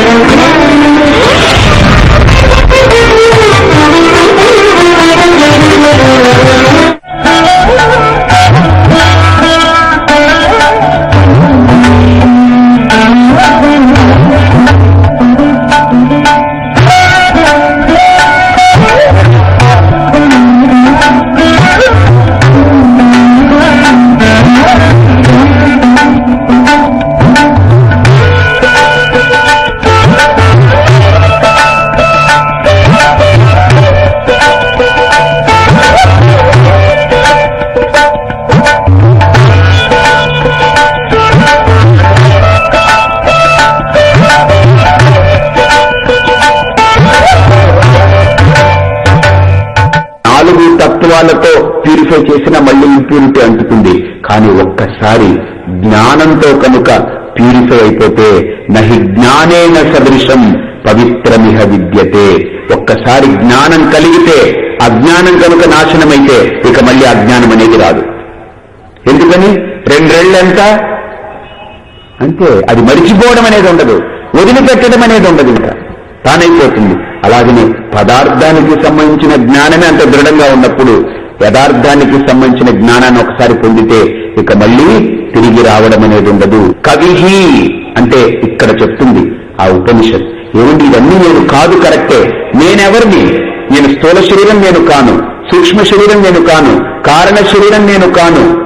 నాలుగు వాళ్ళతో ప్యూరిఫై చేసిన మళ్ళీ ఇంప్యూరిటీ అంటుతుంది. కానీ ఒక్కసారి జ్ఞానంతో కనుక ప్యూరిఫై అయిపోతే నహి జ్ఞానేన సదృశం పవిత్రమిహ విద్యతే. ఒక్కసారి జ్ఞానం కలిగితే అజ్ఞానం కనుక నాశనమైతే ఇక మళ్ళీ అజ్ఞానం అనేది రాదు. ఎందుకని? రెండేళ్ళంతా అంతే. అది మరిచిపోవడం అనేది ఉండదు. వదిలిపెట్టడం అనేది ఉండదు ఇంకా. తానైపోతుంది. అలాగనే పదార్థానికి సంబంధించిన జ్ఞానమే అంత దృఢంగా ఉన్నప్పుడు యథార్థానికి సంబంధించిన జ్ఞానాన్ని ఒకసారి పొందితే ఇక మళ్ళీ తిరిగి రావడం అనేది ఉండదు. కవిహి అంటే ఇక్కడ చెప్తుంది ఆ ఉపనిషత్. ఏమండి ఇవన్నీ నేను కాదు కరెక్టే. నేనెవరిని? నేను స్థూల శరీరం నేను కాను సూక్ష్మ శరీరం నేను కాను కారణ శరీరం నేను కాను.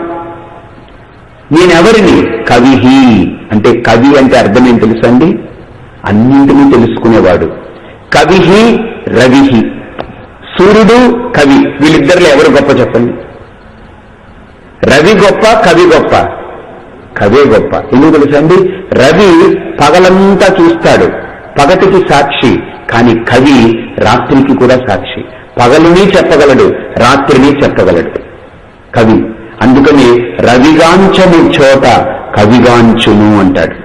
నేనెవరిని? కవిహి. అంటే కవి అంటే అర్థం ఏం తెలుసండి? అన్నింటినీ తెలుసుకునేవాడు. కవిహి రవి సూర్యుడు కవి. వీళ్ళిద్దరిలో ఎవరు గొప్ప చెప్పండి? రవి గొప్ప కవి గొప్ప? కవే గొప్ప. ఎందుకు తెలుసండి? రవి పగలంతా చూస్తాడు. పగటికి సాక్షి. కానీ కవి రాత్రికి కూడా సాక్షి. పగలుని చెప్పగలడు రాత్రిని చెప్పగలడు. కవి. అందుకని రవిగాంచము చోట కవిగాంచును అంటాడు.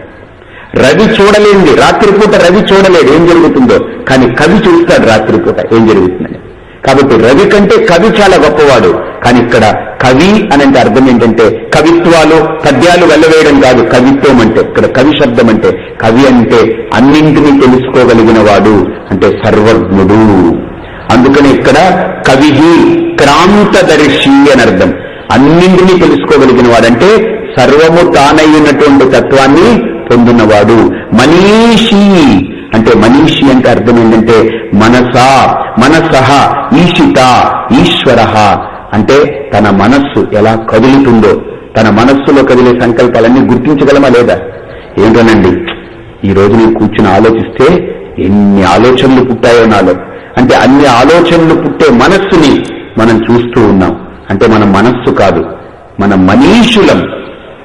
రవి చూడలేండి రాత్రిపూట రవి చూడలేడు. ఏం జరుగుతుందో. కానీ కవి చూస్తాడు రాత్రిపూట. ఏం జరుగుతుందని. కాబట్టి రవి కంటే కవి చాలా గొప్పవాడు. కానీ ఇక్కడ కవి అనంటే అర్థం ఏంటంటే కవిత్వాలు పద్యాలు వెళ్ళవేయడం కాదు. కవిత్వం అంటే ఇక్కడ కవి శబ్దం అంటే కవి అంటే అన్నింటినీ తెలుసుకోగలిగిన వాడు అంటే సర్వజ్ఞుడు. అందుకని ఇక్కడ కవి క్రాంతదర్శి అని అర్థం. అన్నింటినీ తెలుసుకోగలిగిన వాడంటే సర్వము తానయ్యున్నటువంటి తత్వాన్ని పొందినవాడు. మనీషి అంటే మనీషి అంటే అర్థం ఏంటంటే మనసా మనసహ ఈషిత ఈశ్వర. అంటే తన మనస్సు ఎలా కదులుతుందో తన మనస్సులో కదిలే సంకల్పాలన్నీ గుర్తించగలమా లేదా? ఏంటోనండి ఈ రోజు నేను కూర్చుని ఆలోచిస్తే ఎన్ని ఆలోచనలు పుట్టాయో నాలో. అంటే అన్ని ఆలోచనలు పుట్టే మనస్సుని మనం చూస్తూ ఉన్నాం. అంటే మన మనస్సు కాదు మన మనీషులం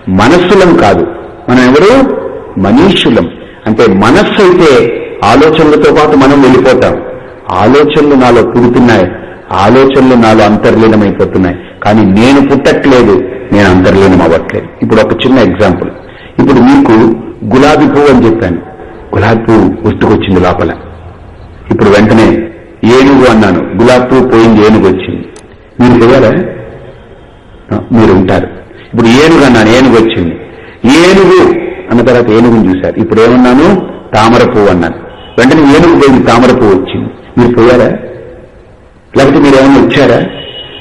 మనస్సులం కాదు. మనం ఎవరు? మనీషులం. అంటే మనస్సు అయితే ఆలోచనలతో పాటు మనం వెళ్ళిపోతాం. ఆలోచనలు నాలో పుడుతున్నాయి ఆలోచనలు నాలో అంతర్లీనమైపోతున్నాయి. కానీ నేను పుట్టట్లేదు. నేను అంతర్లీనం అవ్వట్లేదు. ఇప్పుడు ఒక చిన్న ఎగ్జాంపుల్. ఇప్పుడు మీకు గులాబీ పువ్వు అని చెప్పాను. గులాబీ పువ్వు గుర్తుకొచ్చింది లోపల. ఇప్పుడు వెంటనే ఏనుగు అన్నాను. గులాబీ పువ్వు పోయింది ఏనుగు వచ్చింది. మీరు తెలియాలా మీరు ఉంటారు. ఇప్పుడు ఏనుగు అన్నాను ఏనుగు వచ్చింది. ఏనుగు అన్న తర్వాత ఏనుగును చూశారు. ఇప్పుడు ఏమన్నాను? తామర పువ్వు అన్నాను వెంటనే ఏనుగు దేవి తామర పువ్వు వచ్చింది. మీరు పోయారా? లేకపోతే మీరు ఏమైనా వచ్చారా?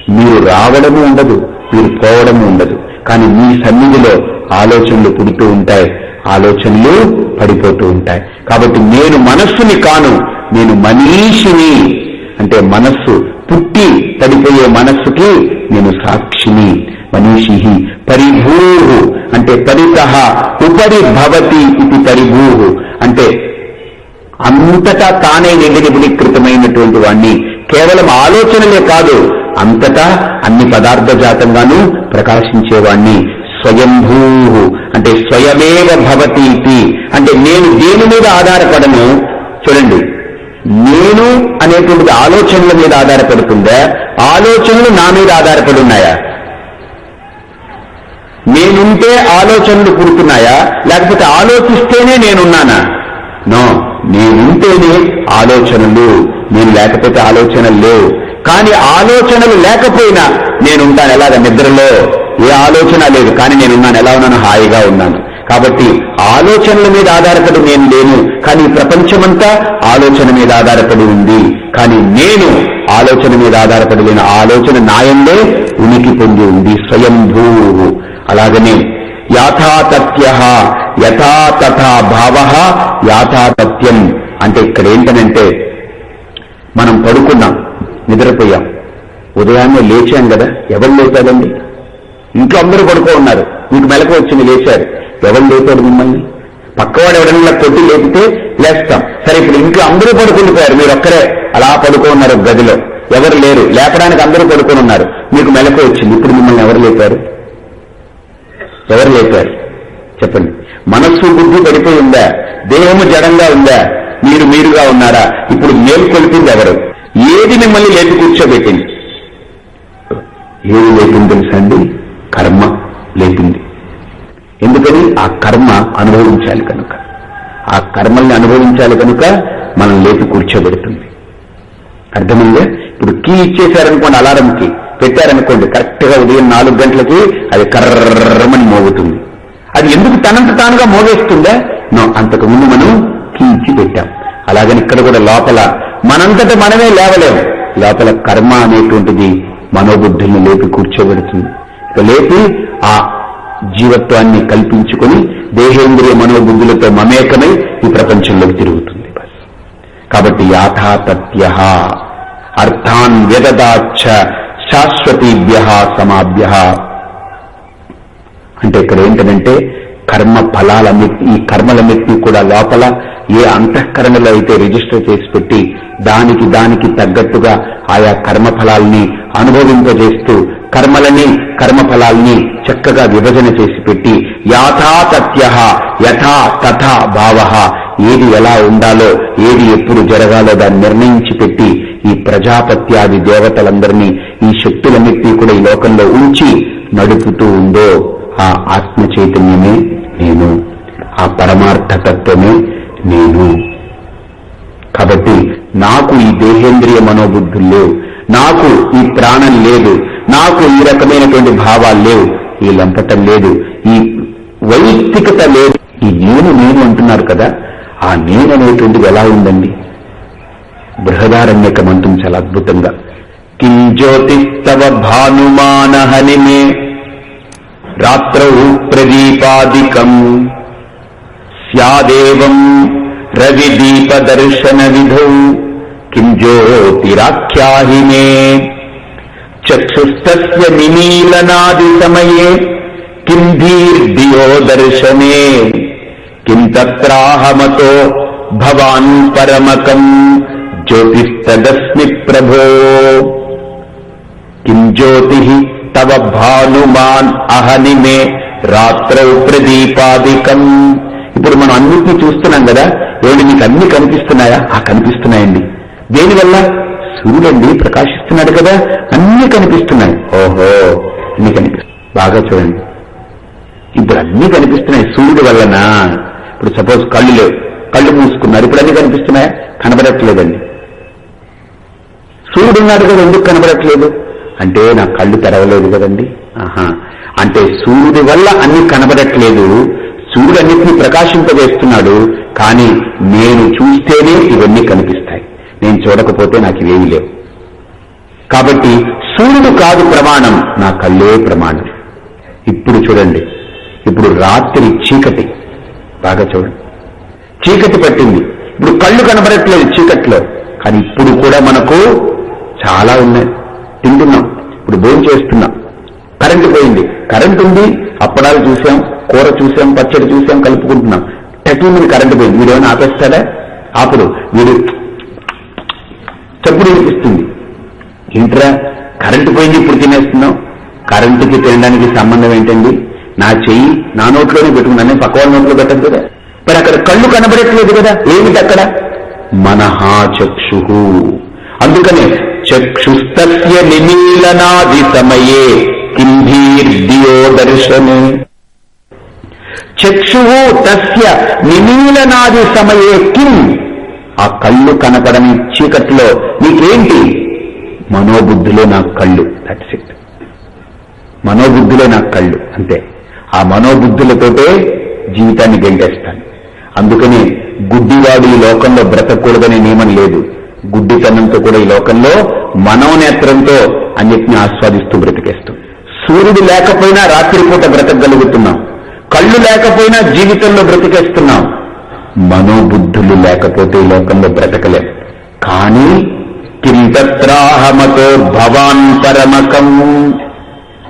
మీరు రావడము ఉండదు మీరు పోవడము ఉండదు. కానీ మీ సన్నిధిలో ఆలోచనలు పుడుతూ ఉంటాయి ఆలోచనలు పడిపోతూ ఉంటాయి. కాబట్టి నేను మనస్సుని కాను నేను మనీషిని. అంటే మనస్సు పుట్టి తడిపోయే మనస్సుకి నేను సాక్షిని. మనీషి పరిభూ అంటే పరిత ఉపరి భవతి ఇది పరిభూ అంటే అంతటా తానే నిండినిబిడీకృతమైనటువంటి వాణ్ణి. కేవలం ఆలోచనలే కాదు అంతటా అన్ని పదార్థ జాతంగాను ప్రకాశించేవాణ్ణి. స్వయంభూ అంటే స్వయమేవ భవతి ఇది. అంటే నేను దేని మీద ఆధారపడను? చూడండి. నేను అనేటువంటిది ఆలోచనల మీద ఆధారపడుతుందా? ఆలోచనలు నా మీద ఆధారపడి ఉన్నాయా నేనుంటే ఆలోచనలు పుడుతున్నాయా? లేకపోతే ఆలోచిస్తేనే నేనున్నానా? నో నేనుంటేనే ఆలోచనలు. నేను లేకపోతే ఆలోచనలు లేవు. కానీ ఆలోచనలు లేకపోయినా నేనుంటాను ఎలాగ? నిద్రలో. ఏ ఆలోచన లేదు. కానీ నేనున్నాను. ఎలా ఉన్నాను హాయిగా ఉన్నాను. కాబట్టి ఆలోచనల మీద ఆధారపడి నేను లేను. కానీ ప్రపంచమంతా ఆలోచన మీద ఆధారపడి ఉంది. కానీ నేను ఆలోచన మీద ఆధారపడి లేని. ఆలోచన నాయందే ఉనికి పొంది ఉంది. స్వయంభూ అలాగనే యాథాతథ్య యథాతథా భావ యాథాతథ్యం అంటే ఇక్కడ ఏంటనంటే మనం పడుకున్నాం నిద్రపోయాం. ఉదయాన్నే లేచాం కదా ఎవరు లేపాదండి ఇంట్లో అందరూ పడుకో ఉన్నారు. మీకు మెలకు వచ్చింది లేచారు. ఎవరు లేపాడు మిమ్మల్ని? పక్కవాడు ఎవరైనా కొట్టి లేపితే లేస్తాం. సరే ఇప్పుడు ఇంట్లో అందరూ పడుకుండిపోయారు మీరు ఒక్కరే. అలా పడుకో ఉన్నారు గదిలో. ఎవరు లేరు. లేపడానికి అందరూ పడుకొని ఉన్నారు. మీకు మెలకు వచ్చింది ఇప్పుడు మిమ్మల్ని ఎవరు లేపారు? ఎవరు లేపారు? చెప్పండి. మనస్సు బుద్ధి పడిపోయి ఉందా? దేహము జడంగా ఉందా? మీరు మీరుగా ఉన్నారా? ఇప్పుడు మేల్కొల్పింది ఎవరు? ఏది మిమ్మల్ని లేపి కూర్చోబెట్టింది? ఏది లేపింది తెలుసండి కర్మ లేపింది. ఎందుకని? ఆ కర్మ అనుభవించాలి కనుక. ఆ కర్మల్ని అనుభవించాలి కనుక మనం లేపి కూర్చోబెడుతుంది. అర్థమైందే? ఇప్పుడు కీ ఇచ్చేశారనుకోండి అలారంకి. పెట్టారనుకోండి కరెక్ట్గా ఉదయం నాలుగు గంటలకి అది కర్రమని మోగుతుంది. అది ఎందుకు తనంత తానుగా మోగేస్తుందా? నో అంతకు ముందు మనం కీచి పెట్టాం. అలాగని ఇక్కడ కూడా లోపల మనంతట మనమే లేవలేము లోపల కర్మ అనేటువంటిది మనోబుద్ధుల్ని లేపి కూర్చోబెడుతుంది. ఇక లేపి ఆ జీవత్వాన్ని కల్పించుకొని దేహేంద్రియ మనోబుద్ధులతో మమేకమై ఈ ప్రపంచంలోకి తిరుగుతుంది బస్. కాబట్టి యాథాతత్య అర్థాన్ వ్యదదాచ్చ శాశ్వతీభ్య సమాభ్య. అంటే ఇక్కడ ఏంటంటే కర్మ ఫలాలన్నిటి ఈ కర్మలన్నింటినీ కూడా లోపల ఏ అంతఃకరణలో అయితే రిజిస్టర్ చేసి పెట్టి దానికి దానికి తగ్గట్టుగా ఆయా కర్మ ఫలాల్ని అనుభవింపజేస్తూ కర్మలని కర్మఫలాల్ని చక్కగా విభజన చేసి పెట్టి యాథాతథ్య యథా తథా భావ ఏది ఎలా ఉండాలో ఏది ఎప్పుడు జరగాలో దాన్ని నిర్ణయించి పెట్టి ఈ ప్రజాపత్యాది దేవతలందరినీ ఈ శక్తులన్నింటినీ కూడా ఈ లోకంలో ఉంచి నడుపుతూ ఉందో ఆ ఆత్మ చైతన్యమే నేను ఆ పరమార్థతత్వమే నేను. కాబట్టి నాకు ఈ దేహేంద్రియ మనోబుద్ధులు లేవు నాకు ఈ ప్రాణం లేదు నాకు ఈ రకమైనటువంటి భావాలు లేవు ఈ లంపటం లేదు ఈ వైయక్తికత లేదు. ఈ నేను నేను అంటున్నారు కదా ఆ నేను అనేటువంటిది ఎలా ఉందండి? బృహదారణ్యక చాలా అద్భుతంగా కింజ్యోతిస్తవ భానుమానహని మే రాత్రౌ ప్రదీపాదికం. స్యాదేవం రవిదీపదర్శన విధౌ కిం జ్యోతిరాఖ్యాహి మే చక్షుస్తస్య నిమీలనాది సమయే కిం ధీర్ధియో దర్శనే కిం తత్రాహమతో భవాన్ పరమకం. జ్యోతిస్తదస్మి ప్రభో కిం జ్యోతి తవ భానుమాన్ అహని మే రాత్రౌ ప్రదీపాదికం ఇప్పుడు మనం అన్నింటినీ చూస్తున్నాం కదా ఏమిటి మీకు అన్ని కనిపిస్తున్నాయా? ఆ కనిపిస్తున్నాయండి. దేనివల్ల సూర్యుడండి ప్రకాశిస్తున్నాడు కదా అన్ని కనిపిస్తున్నాయి. ఓహో అన్ని కనిపిస్తున్నాయి. బాగా చూడండి. ఇప్పుడు అన్ని కనిపిస్తున్నాయి సూర్యుడు వల్లనా? ఇప్పుడు సపోజ్ కళ్ళు లేవు. కళ్ళు మూసుకున్నారు. ఇప్పుడు అన్ని కనిపిస్తున్నాయా? కనబడట్లేదండి. సూర్యుడు ఉన్నాడు కదా ఎందుకు కనబడట్లేదు? అంటే నా కళ్ళు తెరవలేదు కదండి. ఆహా. అంటే సూర్యుడి వల్ల అన్ని కనబడట్లేదు. సూర్యుడు అన్నింటినీ ప్రకాశింపజేస్తున్నాడు. కానీ నేను చూస్తేనే ఇవన్నీ కనిపిస్తాయి. నేను చూడకపోతే నాకు ఇవేమీ లేవు. కాబట్టి సూర్యుడు కాదు ప్రమాణం నా కళ్ళే ప్రమాణం. ఇప్పుడు చూడండి. ఇప్పుడు రాత్రి చీకటి. బాగా చూడండి. చీకటి పట్టింది. ఇప్పుడు కళ్ళు కనబడట్లేదు చీకట్లో. కానీ ఇప్పుడు కూడా మనకు చాలా ఉన్నాయి. తింటున్నాం. ఇప్పుడు భోజనం చేస్తున్నాం. కరెంటు పోయింది. కరెంట్ ఉంది. అప్పడాలు చూసాం. కూర చూసాం. పచ్చడి చూసాం. కలుపుకుంటున్నాం. టూ మీద కరెంటు పోయింది. మీరు ఏమైనా ఆపేస్తాడా ఆపడు. వీడు చప్పుడు వినిపిస్తుంది. ఏంట్రా? కరెంటు పోయింది. ఇప్పుడు తినేస్తున్నాం. కరెంటుకి తినడానికి సంబంధం ఏంటండి? నా చెయ్యి నా నోట్లోనే పెట్టుకున్నాను. పక్క వాళ్ళ నోట్లో పెట్టదు కదా. మరి అక్కడ కళ్ళు కనబడట్లేదు కదా. ఏమిటి అక్కడ? మనహా చక్షు అందుకనే చక్షుస్తస్య నిమీలనాది సమయే కింభీర్దియో దర్శనే చక్షు తస్య నిమీలనాది సమయే కిం ఆ కళ్ళు కనపడని చీకట్లో నీకేంటి? మనోబుద్ధిలో నా కళ్ళు. దట్స్ ఇట్ మనోబుద్ధిలో నా కళ్ళు. అంతే. ఆ మనోబుద్ధులతోటే జీవితాన్ని గెంటేస్తాను. అందుకని గుడ్డివాడు ఈ లోకంలో బ్రతకూడదనే నియమం లేదు. గుడ్డితనంతో కూడా ఈ లోకంలో మనోనేత్రంతో అన్నిటిని ఆస్వాదిస్తూ బ్రతికేస్తాం. సూర్యుడు లేకపోయినా రాత్రిపూట బ్రతకగలుగుతున్నాం. కళ్ళు లేకపోయినా జీవితంలో బ్రతికేస్తున్నాం. మనోబుద్ధులు లేకపోతే ఈ లోకంలో బ్రతకలేం. కానీ కింతత్రాహమతో భవాన్ పరమకం.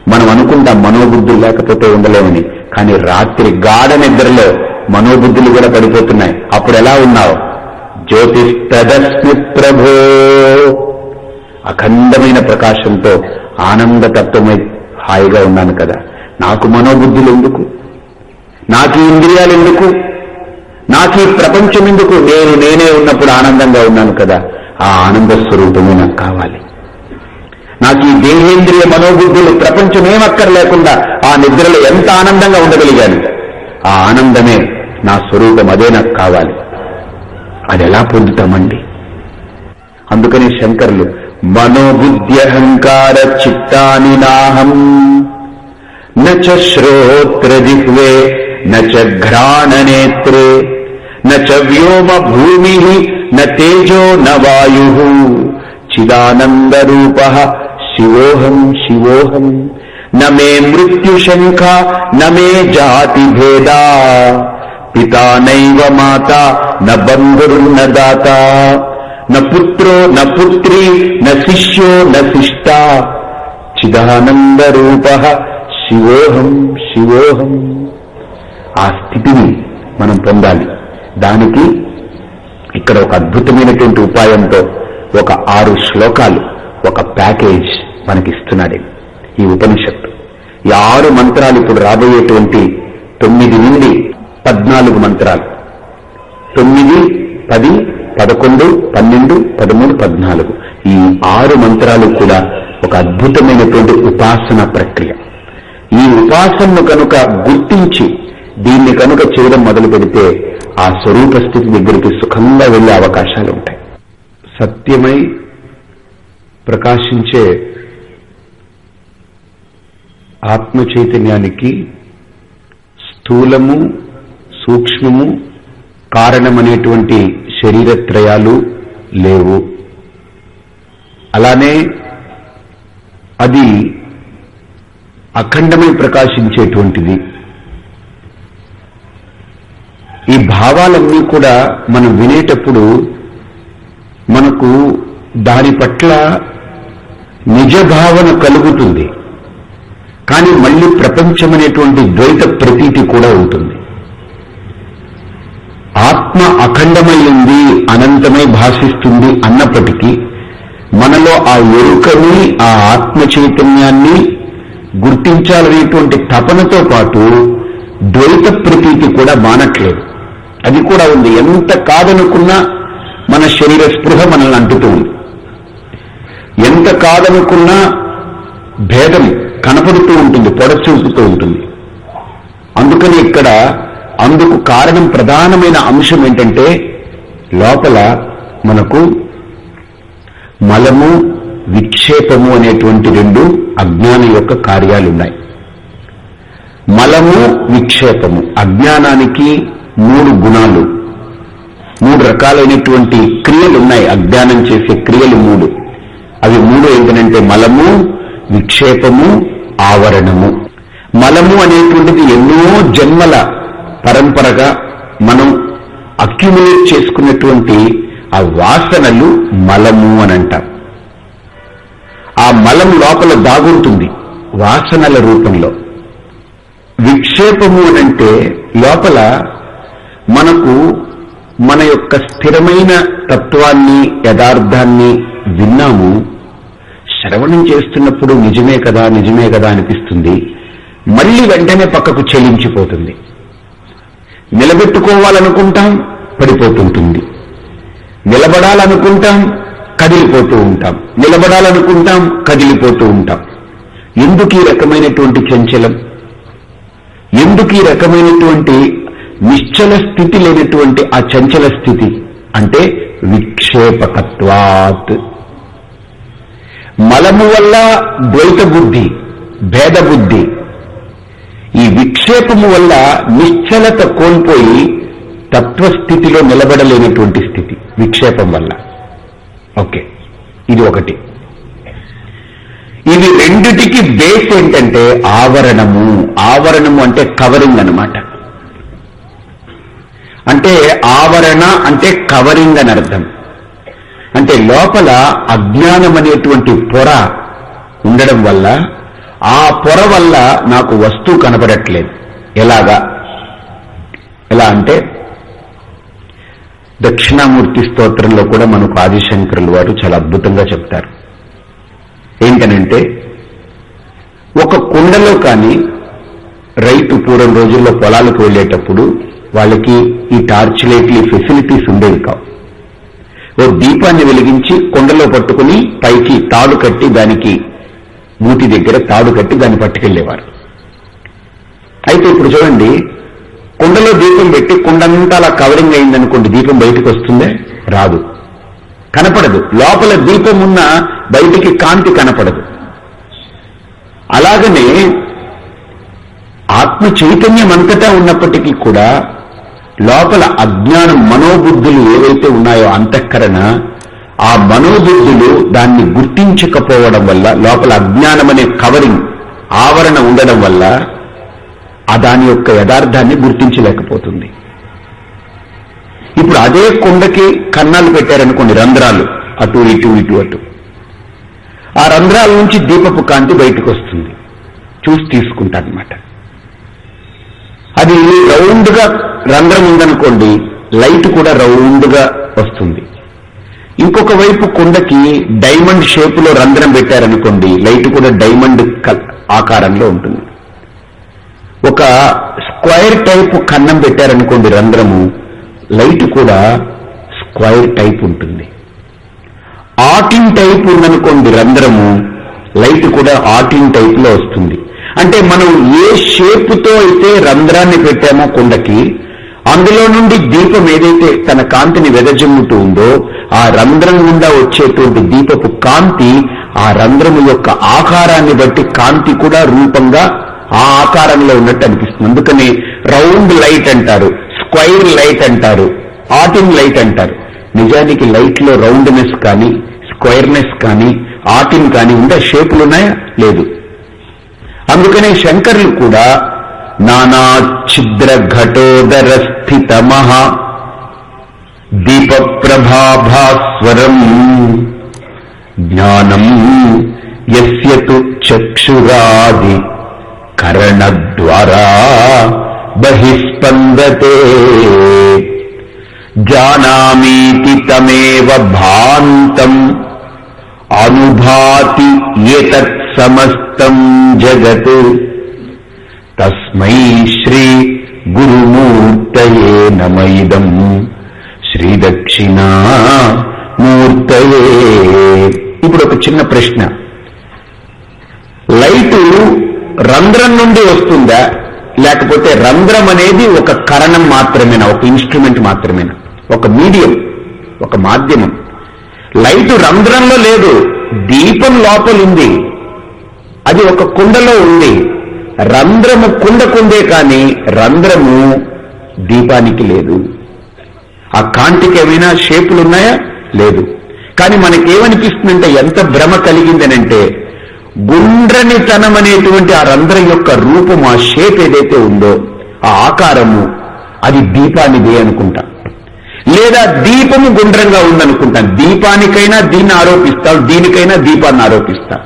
మనం అనుకుంటాం మనోబుద్ధులు లేకపోతే ఉండలేమని. కానీ రాత్రి గాఢ నిద్రలో మనోబుద్ధులు కూడా పడిపోతున్నాయి. అప్పుడు ఎలా ఉన్నావు? జ్యోతిస్తదస్మి ప్రభో. అఖండమైన ప్రకాశంతో ఆనందతత్వమై హాయిగా ఉన్నాను కదా. నాకు మనోబుద్ధులు ఎందుకు నాకు ఈ ఇంద్రియాలు ఎందుకు నాకు ఈ ప్రపంచం ఎందుకు నేను నేనే ఉన్నప్పుడు ఆనందంగా ఉన్నాను కదా. ఆ ఆనంద స్వరూపమే నాకు కావాలి. నాకు ఈ దేహేంద్రియ మనోబుద్ధులు ప్రపంచం ఏమక్కర్లేకుండా ఆ నిద్రలో ఎంత ఆనందంగా ఉండగలిగాను? ఆ ఆనందమే నా స్వరూపం అదే నాకు కావాలి. అది ఎలా పొందుతామండి? అందుకని శంకరులు మనోబుద్ధ్యహంకార చిత్తాని నాహం నచ శ్రోత్రజిహ్వే నచ ఘ్రాణనేత్రే నచ వ్యోమ భూమి నేజో నవాయు చిదానందరూప శివోహం శివోహం న మే మృత్యుశంఖ న మే జాతి భేదా పితా నైవ మాత నంధుర్న దాత. న పుత్రో న పుత్రి న శిష్యో చిదానందరూప శివోహం శివోహం. ఆ స్థితిని మనం పొందాలి. దానికి ఇక్కడ ఒక అద్భుతమైనటువంటి ఉపాయంతో ఒక ఆరు శ్లోకాలు ఒక ప్యాకేజ్ మనకిస్తున్నాడు ఈ ఉపనిషత్తు. ఈ ఆరు మంత్రాలు ఇప్పుడు రాబోయేటువంటి తొమ్మిది నుండి పద్నాలుగు మంత్రాలు. తొమ్మిది పది పదకొండు పన్నెండు పదమూడు పద్నాలుగు. ఈ ఆరు మంత్రాలు కూడా ఒక అద్భుతమైనటువంటి ఉపాసన ప్రక్రియ. ఈ ఉపాసనను కనుక గుర్తించి దీన్ని కనుక చేయడం మొదలు పెడితే ఆ స్వరూప స్థితి దగ్గరికి సుఖంగా వెళ్ళే అవకాశాలు ఉంటాయి. సత్యమై ప్రకాశించే ఆత్మ చైతన్యానికి స్థూలము సూక్ష్మము కారణమనేటువంటి శరీరత్రయాలు లేవు. అలానే అది అఖండమై ప్రకాశించేటువంటిది. ఈ భావాలన్నీ కూడా మనం వినేటప్పుడు మనకు దాని పట్ల నిజ భావన కలుగుతుంది. కానీ మళ్ళీ ప్రపంచం అనేటువంటి ద్వైత ప్రతీతి కూడా ఉంటుంది. ఆత్మ అఖండమైంది అనంతమై భాషిస్తుంది అన్నప్పటికీ మనలో ఆ ఎరుకని ఆ ఆత్మ చైతన్యాన్ని గుర్తించాలనేటువంటి తపనతో పాటు ద్వైత ప్రతీతి కూడా మానట్లేదు. అది కూడా ఉంది. ఎంత కాదనుకున్నా మన శరీర స్పృహ మనల్ని అంటుతూ ఉంది. ఎంత కాదనుకున్నా భేదం కనపడుతూ ఉంటుంది పొడచూపుతూ ఉంటుంది. అందుకని ఇక్కడ అందుకు కారణం ప్రధానమైన అంశం ఏంటంటే లోపల మనకు మలము విక్షేపము అనేటువంటి రెండు అజ్ఞానం యొక్క కార్యాలున్నాయి. మలము విక్షేపము. అజ్ఞానానికి మూడు గుణాలు. మూడు రకాలైనటువంటి క్రియలు ఉన్నాయి అజ్ఞానం చేసే క్రియలు మూడు. అవి మూడు ఏంటంటే మలము విక్షేపము ఆవరణము. మలము అనేటువంటిది ఎన్నో జన్మల పరంపరగా మనం అక్యుములేట్ చేసుకున్నటువంటి ఆ వాసనలు మలము అని అంటారు ఆ మలం లోపల దాగుంటుంది వాసనల రూపంలో. విక్షేపము అనంటే లోపల మనకు మన యొక్క స్థిరమైన తత్వాన్ని యథార్థాన్ని విన్నాము. శ్రవణం చేస్తున్నప్పుడు నిజమే కదా నిజమే కదా అనిపిస్తుంది. మళ్ళీ వెంటనే పక్కకు చెల్లించిపోతుంది నిలబెట్టుకోవాలనుకుంటాం పడిపోతుంటుంది. నిలబడాలనుకుంటాం కదిలిపోతూ ఉంటాం. నిలబడాలనుకుంటాం కదిలిపోతూ ఉంటాం. ఎందుకు ఈ రకమైనటువంటి చంచలం? ఎందుకు ఈ రకమైనటువంటి నిశ్చల స్థితి లేనటువంటి ఆ చంచల స్థితి? అంటే విక్షేపకత్వాత్. మలము వల్ల ద్వైత బుద్ధి భేద బుద్ధి ఈ విక్షేపము వల్ల నిశ్చలత కోల్పోయి తత్వస్థితిలో నిలబడలేనటువంటి స్థితి విక్షేపం వల్ల. ఓకే ఇది ఒకటి. ఇది రెండిటికి బేస్ ఏంటంటే ఆవరణము. ఆవరణము అంటే కవరింగ్ అన్నమాట. అంటే ఆవరణ అంటే కవరింగ్ అని అర్థం. అంటే లోపల అజ్ఞానం అనేటువంటి పొర ఉండడం వల్ల ఆ పొర వల్ల నాకు వస్తువు కనపడట్లేదు ఎలాగా? ఎలా అంటే దక్షిణామూర్తి స్తోత్రంలో కూడా మనకు ఆదిశంకరులు వారు చాలా అద్భుతంగా చెప్తారు. ఏంటనంటే ఒక కుండలో కానీ రైతు పూర్వం రోజుల్లో పొలాలకు వెళ్ళేటప్పుడు వాళ్ళకి ఈ టార్చ్ లైట్లు ఫెసిలిటీస్ ఉండేవి కావు. ఓ దీపాన్ని వెలిగించి కొండలో పట్టుకుని పైకి తాడు కట్టి దానికి మూటి దగ్గర తాడు కట్టి దాన్ని పట్టుకెళ్ళేవారు అయితే ఇప్పుడు చూడండి కుండలో దీపం పెట్టి కుండంతా అలా కవరింగ్ అయిందనుకోండి దీపం బయటకు వస్తుందే? రాదు. కనపడదు. లోపల దీపం ఉన్న బయటికి కాంతి కనపడదు. అలాగనే ఆత్మ చైతన్యం అంతటా ఉన్నప్పటికీ కూడా లోపల అజ్ఞానం మనోబుద్ధులు ఏవైతే ఉన్నాయో అంతఃకరణ ఆ మనోబుద్ధులు దాన్ని గుర్తించకపోవడం వల్ల లోపల అజ్ఞానం అనే కవరింగ్ ఆవరణ ఉండడం వల్ల ఆ దాని యొక్క యథార్థాన్ని గుర్తించలేకపోతుంది. ఇప్పుడు అదే కొండకి కన్నాలు పెట్టారనుకోండి రంధ్రాలు అటు ఇటు ఇటు అటు. ఆ రంధ్రాల నుంచి దీపపు కాంతి బయటకు వస్తుంది చూసి తీసుకుంటారనమాట అది రౌండ్గా రంధ్రం ఉందనుకోండి లైట్ కూడా రౌండ్గా వస్తుంది. ఇంకొక వైపు కుండకి డైమండ్ షేపులో రంధ్రం పెట్టారనుకోండి లైట్ కూడా డైమండ్ ఆకారంలో ఉంటుంది. ఒక స్క్వైర్ టైప్ కన్నం పెట్టారనుకోండి రంధ్రము లైట్ కూడా స్క్వైర్ టైప్ ఉంటుంది. ఆటిన్ టైప్ ఉందనుకోండి రంధ్రము లైట్ కూడా ఆటిన్ టైప్లో వస్తుంది. అంటే మనం ఏ షేపుతో అయితే రంధ్రాన్ని పెట్టామో కుండకి అందులో నుండి దీపం ఏదైతే తన కాంతిని వెదజమ్ముతూ ఉందో ఆ రంధ్రం గుండా వచ్చేటువంటి దీపపు కాంతి ఆ రంధ్రము యొక్క ఆకారాన్ని బట్టి కాంతి కూడా రూపంగా ఆ ఆకారంలో ఉన్నట్టు అనిపిస్తుంది. అందుకని రౌండ్ లైట్ అంటారు స్క్వైర్ లైట్ అంటారు ఆటిన్ లైట్ అంటారు. నిజానికి లైట్లో రౌండ్నెస్ కానీ స్క్వైర్నెస్ కానీ ఆటిన్ కానీ ఉండే షేపులు ఉన్నాయా? లేదు. అందుకనే శంకర్లు కూడా నానా ఛిద్ర ఘటోదర స్థిత మహా దీప ప్రభాభాస్వరం జ్ఞానం యస్యతు చక్షురాది కరణద్వారా బహిస్పందతే జానామీతి తమేవ భాంతం తస్మై శ్రీ గురుమూర్తయే నమైదం శ్రీ దక్షిణా మూర్తయే ఇప్పుడు ఒక చిన్న ప్రశ్న. లైటు రంధ్రం నుండి వస్తుందా? లేకపోతే రంధ్రం అనేది ఒక కరణం మాత్రమేనా? ఒక ఇన్స్ట్రుమెంట్ మాత్రమేనా? ఒక మీడియం ఒక మాధ్యమం. లైటు రంధ్రంలో లేదు దీపం లోపలుంది. అది ఒక కుండలో ఉంది. రంధ్రము కుండకుందే కానీ రంధ్రము దీపానికి లేదు. ఆ కాంతికి ఏమైనా షేపులు ఉన్నాయా లేదు. కానీ మనకేమనిపిస్తుందంటే ఎంత భ్రమ కలిగిందనంటే గుండ్రనితనం అనేటువంటి ఆ రంధ్రం యొక్క రూపం ఆ షేప్ ఏదైతే ఉందో ఆ ఆకారము అది దీపానిదే అనుకుంటా. లేదా దీపము గుండ్రంగా ఉందనుకుంటాం. దీపానికైనా దీన్ని ఆరోపిస్తాం దీనికైనా దీపాన్ని ఆరోపిస్తాం.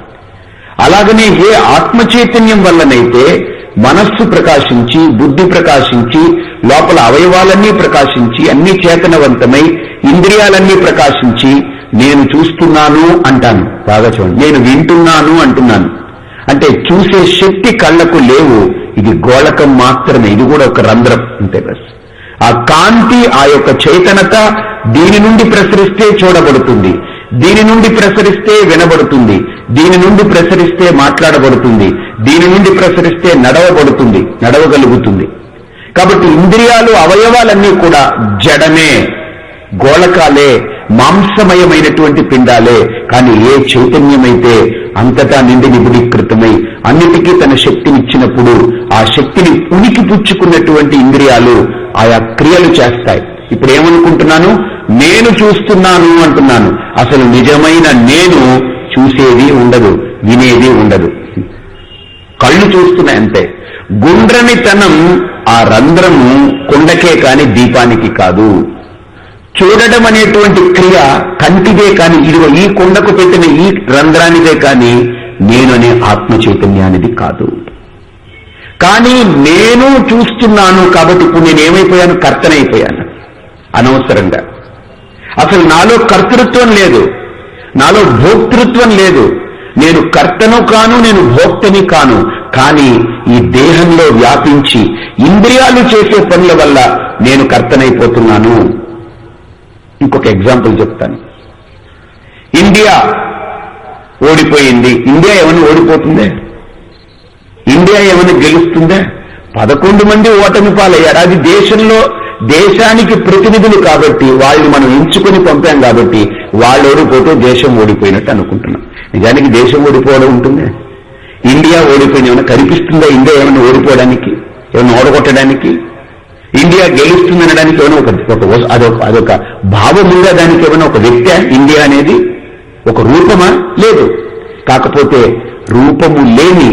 అలాగనే ఏ ఆత్మ చైతన్యం వల్లనైతే మనస్సు ప్రకాశించి బుద్ధి ప్రకాశించి లోపల అవయవాలన్నీ ప్రకాశించి అన్ని చేతనవంతమై ఇంద్రియాలన్నీ ప్రకాశించి నేను చూస్తున్నాను అంటాను. బాగా చూడండి. నేను వింటున్నాను అంటున్నాను. అంటే చూసే శక్తి కళ్ళకు లేవు. ఇది గోళకం మాత్రమే. ఇది కూడా ఒక రంధ్రం. అంతే బస్. ఆ కాంతి ఆ యొక్క చైతన్యత దీని నుండి ప్రసరిస్తే చూడబడుతుంది. దీని నుండి ప్రసరిస్తే వినబడుతుంది. దీని నుండి ప్రసరిస్తే మాట్లాడబడుతుంది. దీని నుండి ప్రసరిస్తే నడవబడుతుంది నడవగలుగుతుంది. కాబట్టి ఇంద్రియాలు అవయవాలన్నీ కూడా జడమే గోళకాలే మాంసమయమైనటువంటి పిండాలే. కానీ ఏ చైతన్యమైతే అంతటా నిండి నిబుడీకృతమై అన్నిటికీ తన శక్తినిచ్చినప్పుడు ఆ శక్తిని ఉనికి పుచ్చుకున్నటువంటి ఇంద్రియాలు ఆయా క్రియలు చేస్తాయి. ఇప్పుడు ఏమనుకుంటున్నాను నేను చూస్తున్నాను అంటున్నాను. అసలు నిజమైన నేను చూసేది ఉండదు వినేది ఉండదు. కళ్ళు చూస్తున్నాయి అంతే. గుండ్రనితనం ఆ రంధ్రము కొండకే కాని దీపానికి కాదు. చూడడం అనేటువంటి క్రియ కంటిదే కాని ఇదిగో ఈ కొండకు పెట్టిన ఈ రంధ్రానిదే కాని నేననే ఆత్మ చైతన్యానిది కాదు. కానీ నేను చూస్తున్నాను కాబట్టి ఇప్పుడు నేనేమైపోయాను? కర్తనైపోయాను. అనవసరంగా. అసలు నాలో కర్తృత్వం లేదు. నాలో భోక్తృత్వం లేదు. నేను కర్తను కాను నేను భోక్తని కాను. కానీ ఈ దేహంలో వ్యాపించి ఇంద్రియాలు చేసే పనుల వల్ల నేను కర్తనైపోతున్నాను. ఇంకొక ఎగ్జాంపుల్ చెప్తాను. ఇండియా ఓడిపోయింది. ఇండియా ఏమైనా ఓడిపోతుందే? ఇండియా ఏమైనా గెలుస్తుందే? పదకొండు మంది ఓటమి పాలయ్యారు. అది దేశంలో దేశానికి ప్రతినిధులు కాబట్టి వాళ్ళు మనం ఎంచుకొని పంపాం కాబట్టి వాళ్ళు ఓడిపోతే దేశం ఓడిపోయినట్టు అనుకుంటున్నాం. నిజానికి దేశం ఓడిపోవడం ఉంటుంది? ఇండియా ఓడిపోయిన ఏమైనా కనిపిస్తుందా ఇండియా ఏమైనా ఓడిపోవడానికి? ఏమైనా ఓడగొట్టడానికి ఇండియా గెలుస్తుందనడానికి ఏమైనా ఒక అదొక అదొక అదొక భావముందా దానికి ఏమైనా ఒక వ్యక్తి ఇండియా అనేది ఒక రూపమా? లేదు. కాకపోతే రూపము లేని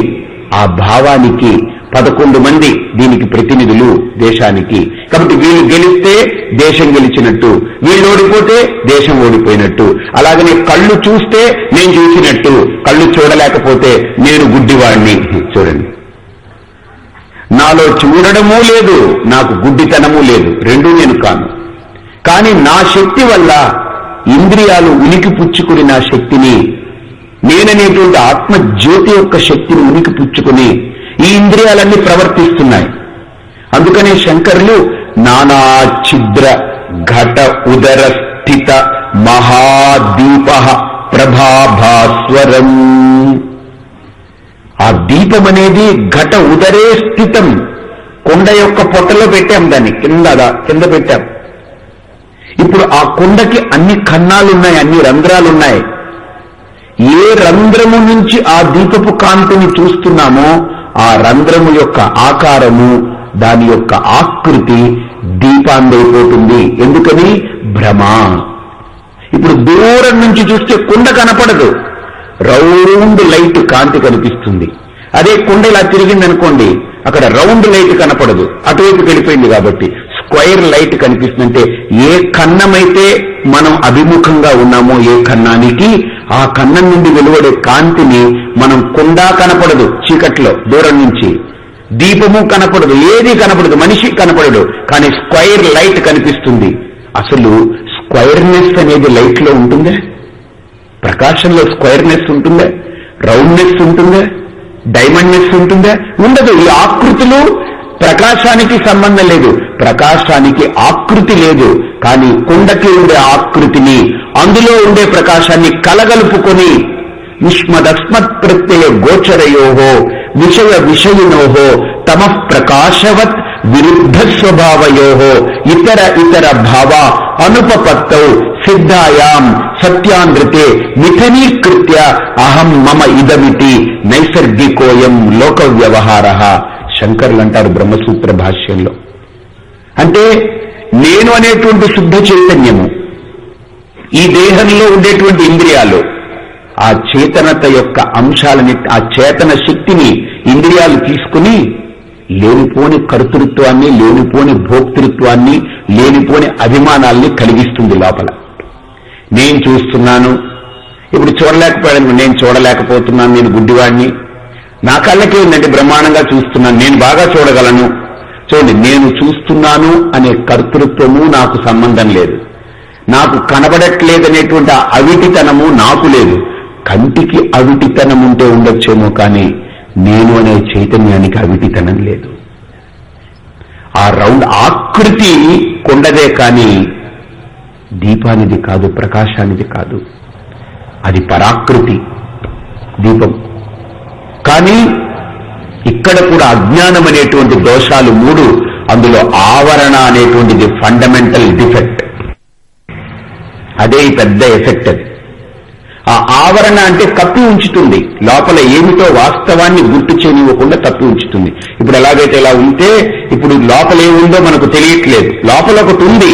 ఆ భావానికి పదకొండు మంది దీనికి ప్రతినిధులు దేశానికి. కాబట్టి వీళ్ళు గెలిస్తే దేశం గెలిచినట్టు వీళ్ళు ఓడిపోతే దేశం ఓడిపోయినట్టు. అలాగనే కళ్ళు చూస్తే నేను చూసినట్టు కళ్ళు చూడలేకపోతే నేను గుడ్డివాడిని చూడండి. నాలో చూడడమూ లేదు నాకు గుడ్డితనమూ లేదు రెండూ నేను కాను. కానీ నా శక్తి వల్ల ఇంద్రియాలు ఉనికి పుచ్చుకుని నా శక్తిని నేననేటువంటి ఆత్మజ్యోతి యొక్క శక్తిని ఉనికి పుచ్చుకుని ఈ ఇంద్రియాలన్నీ ప్రవర్తిస్తున్నాయి. అందుకనే శంకర్లు నానా ఛిద్ర ఘట ఉదర స్థిత మహాదీప ప్రభాభాస్వరం. ఆ దీపం అనేది ఘట ఉదరే స్థితం. కొండ యొక్క పొట్టలో పెట్టాం దాన్ని కింద కింద పెట్టాం. ఇప్పుడు ఆ కొండకి అన్ని కన్నాలున్నాయి అన్ని రంధ్రాలున్నాయి. ఏ రంధ్రము నుంచి ఆ దీపపు కాంతిని చూస్తున్నామో రంధ్రము యొక్క ఆకారము దాని యొక్క ఆకృతి దీపాందైపోతుంది ఎందుకని? భ్రమ. ఇప్పుడు దూరం నుంచి చూస్తే కుండ కనపడదు. రౌండ్ లైట్ కాంతి కనిపిస్తుంది. అదే కుండ ఇలా తిరిగిందనుకోండి అక్కడ రౌండ్ లైట్ కనపడదు. అటువైపు వెళ్ళిపోయింది కాబట్టి. స్క్వైర్ లైట్ కనిపిస్తుందంటే ఏ కన్నమైతే మనం అభిముఖంగా ఉన్నామో ఏ కన్నానికి ఆ కన్నం నుండి వెలువడే కాంతిని మనం కుండా కనపడదు చీకట్లో దూరం నుంచి. దీపము కనపడదు ఏది కనపడదు మనిషి కనపడడు కానీ స్క్వైర్ లైట్ కనిపిస్తుంది. అసలు స్క్వైర్నెస్ అనేది లైట్లో ఉంటుందే? ప్రకాశంలో స్క్వైర్నెస్ ఉంటుందే? రౌండ్నెస్ ఉంటుందే? డైమండ్నెస్ ఉంటుందా? ఉండదు ఈ ఆకృతులు ప్రకాశానికి సంబంధం లేదు. ప్రకాశానికి ఆకృతి లేదు కానీ కుండకి ఉండే ఆకృతిని అందులో ఉండే ప్రకాశాన్ని కలగలుపుకొని యుష్మదస్మత్ ప్రత్యయ గోచరయోహో విషయ విషయినోహో తమ ప్రకాశవత్ విరుద్ధ స్వభావయోహో ఇతర ఇతర భావ అనుపపత్తౌ సిద్ధాయాం సత్యానృతే మిథనీకృత్య అహం మమ ఇదమితి నైసర్గికోయం లోక వ్యవహార శంకర్లు అంటారు బ్రహ్మసూత్ర భాష్యంలో. అంటే నేను అనేటువంటి శుద్ధ చైతన్యము ఈ దేహంలో ఉండేటువంటి ఇంద్రియాలు ఆ చేతనత యొక్క అంశాలని ఆ చేతన శక్తిని ఇంద్రియాలు తీసుకుని లేనిపోని కర్తృత్వాన్ని లేనిపోని భోక్తృత్వాన్ని లేనిపోని అభిమానాల్ని కలిగిస్తుంది లోపల. నేను చూస్తున్నాను. ఇప్పుడు చూడలేకపోయాను నేను చూడలేకపోతున్నాను నేను గుడ్డివాడిని. నా కళ్ళకి ఏంటంటే బ్రహ్మాండంగా చూస్తున్నాను నేను బాగా చూడగలను. చూడండి నేను చూస్తున్నాను అనే కర్తృత్వము నాకు సంబంధం లేదు. నాకు కనబడట్లేదనేటువంటి అవిటితనము నాకు లేదు. కంటికి అవిటితనం ఉంటే ఉండొచ్చేమో కానీ నేను అనే చైతన్యానికి అవిటితనం లేదు. ఆ రౌండ్ ఆకృతి కొండదే కానీ దీపానిది కాదు ప్రకాశానిది కాదు. అది పరాకృతి దీపం. కానీ ఇక్కడ కూడా అజ్ఞానం అనేటువంటి దోషాలు మూడు అందులో ఆవరణ అనేటువంటిది ఫండమెంటల్ డిఫెక్ట్ అదే పెద్ద ఎఫెక్ట్ అది. ఆ ఆవరణ అంటే కప్పి ఉంచుతుంది. లోపల ఏమిటో వాస్తవాన్ని గుర్తు చేయనివ్వకుండా తప్పి ఉంచుతుంది. ఇప్పుడు ఎలాగైతే ఇలా ఉంటే ఇప్పుడు లోపల ఏముందో మనకు తెలియట్లేదు. లోపల ఒకటి ఉంది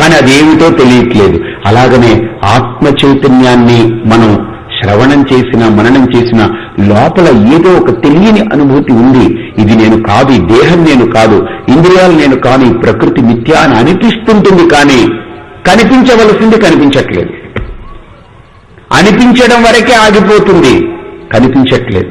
కానీ అది ఏమిటో తెలియట్లేదు. అలాగనే ఆత్మ చైతన్యాన్ని మనం శ్రవణం చేసిన మననం చేసిన లోపల ఏదో ఒక తెలియని అనుభూతి ఉంది. ఇది నేను కాదు దేహం నేను కాదు ఇంద్రియాలు నేను కాని ప్రకృతి మిథ్యా అని అనిపిస్తుంటుంది కానీ కనిపించవలసింది కనిపించట్లేదు. అనిపించడం వరకే ఆగిపోతుంది కనిపించట్లేదు.